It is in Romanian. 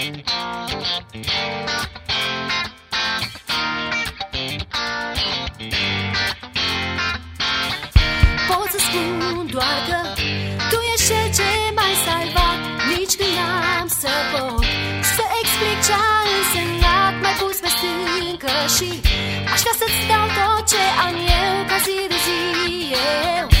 Pot să spun doar că Tu ești cel ce m-ai salvat. Nici când am să pot Să explic ce-a însemnat. M-ai pus pe stâncă și Aș vrea să-ți dau tot ce am eu Ca zi de zi eu.